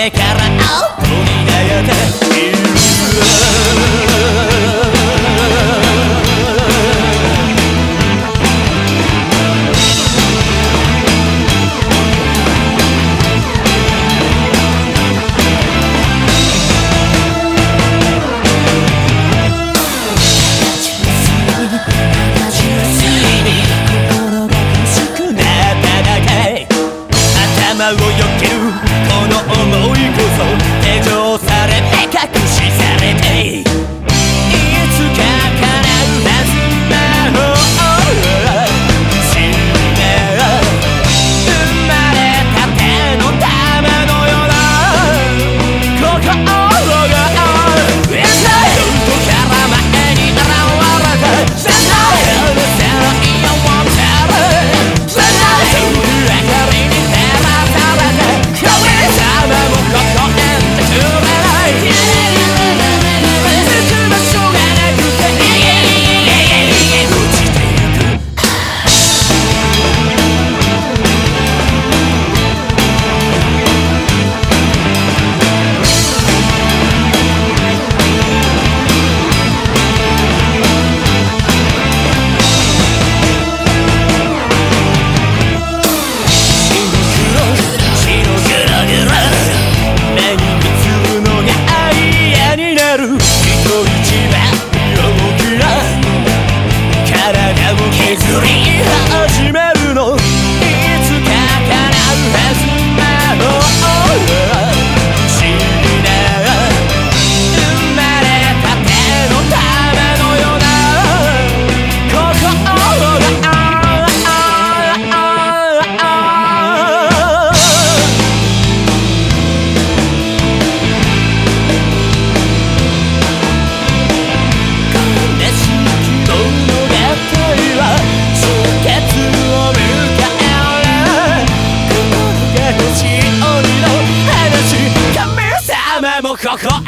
けから。取り出ているこの想いこそ手錠されて隠しされていつか可啊可啊